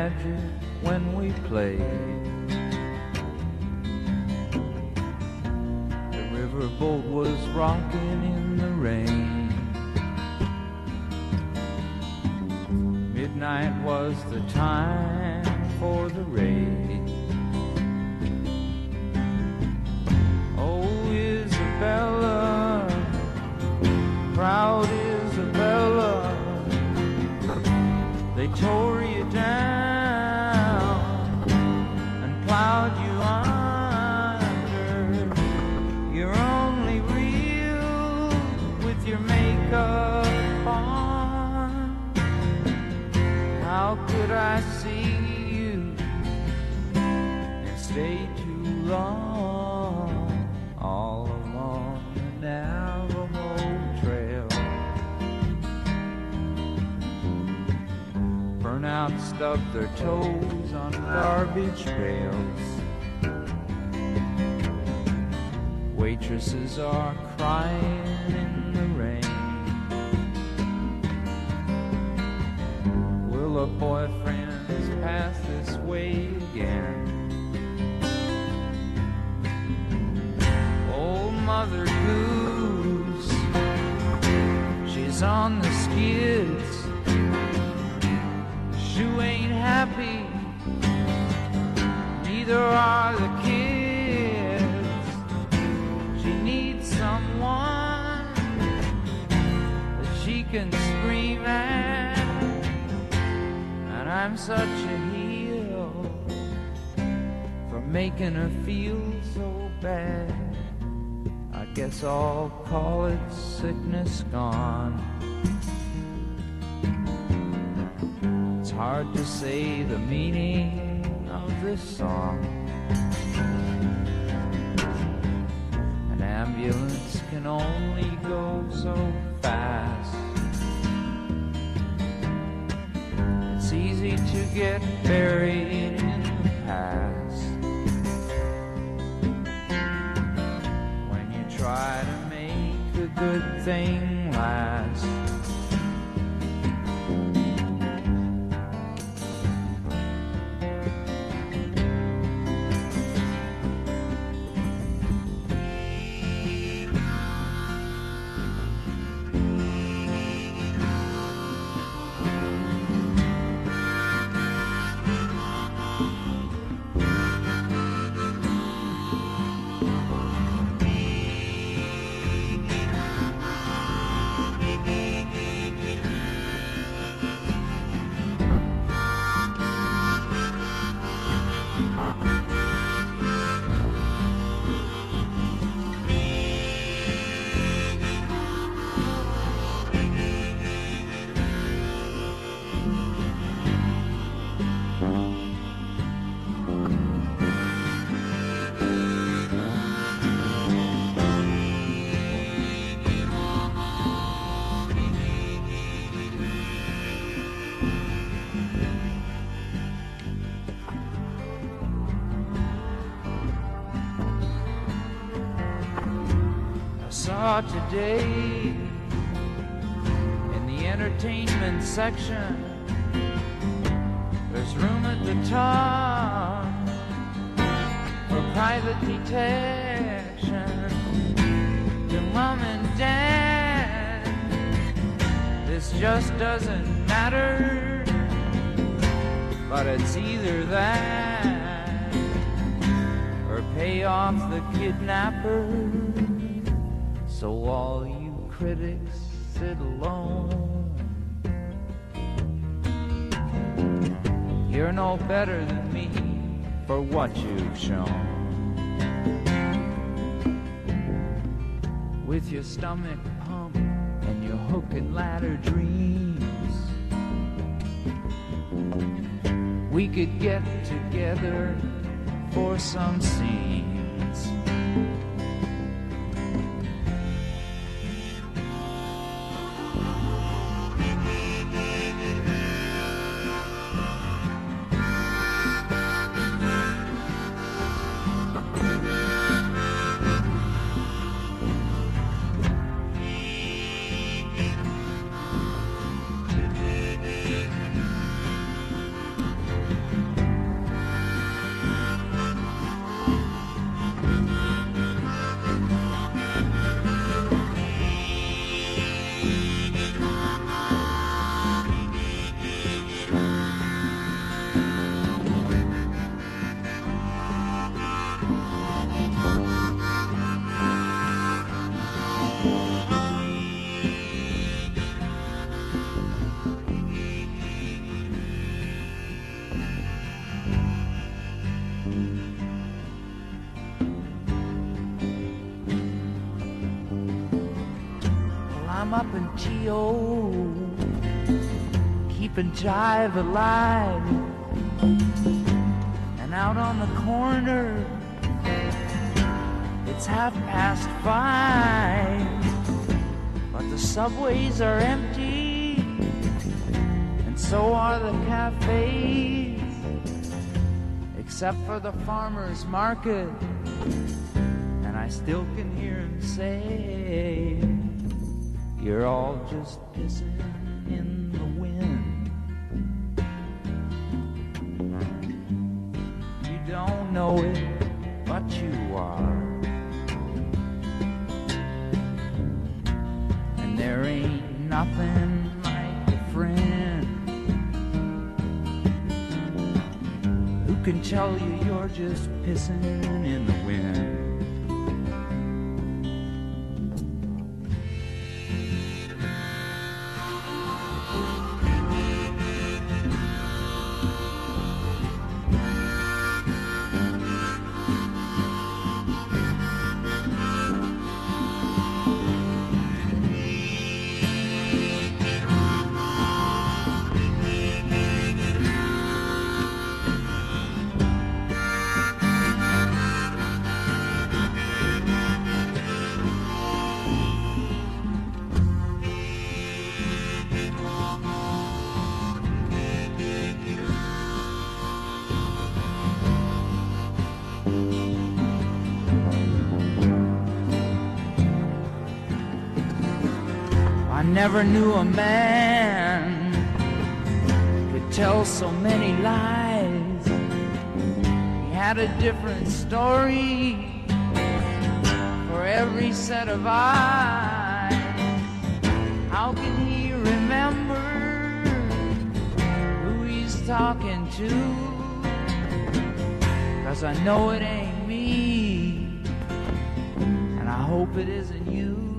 magic when we played. The riverboat was rocking in the rain. Midnight was the time for the raid. Oh, Isabella, proud Isabella, they tore you down could I see you and stay too long all along the Navajo Trail? Burnout stubbed their toes on garbage pails. Waitresses are crying in the rain. A boyfriend's pass this way again? Oh, Mother Goose, she's on the skids. She ain't happy, neither are the kids. She needs someone that she can I'm such a heel for making her feel so bad. I guess I'll call it sickness gone. It's hard to say the meaning of this song. An ambulance can only go get buried in the past. When you try to make a good thing saw today in the entertainment section. There's room at the top for private detection. To mom and dad, this just doesn't matter. But it's either that or pay off the kidnapper. Critics sit alone. You're no better than me for what you've shown. With your stomach pump and your hook and ladder dreams. We could get together for some scenes. Up in T.O. keeping jive alive. And out on the corner, it's half past five. But the subways are empty, and so are the cafes. Except for the farmer's market, and I still can hear him say, You're all just pissing in the wind. You don't know it, but you are. And there ain't nothing like a friend who can tell you you're just pissing in the wind. Never knew a man could tell so many lies. He had a different story for every set of eyes. How can he remember who he's talking to? Cause I know it ain't me, and I hope it isn't you.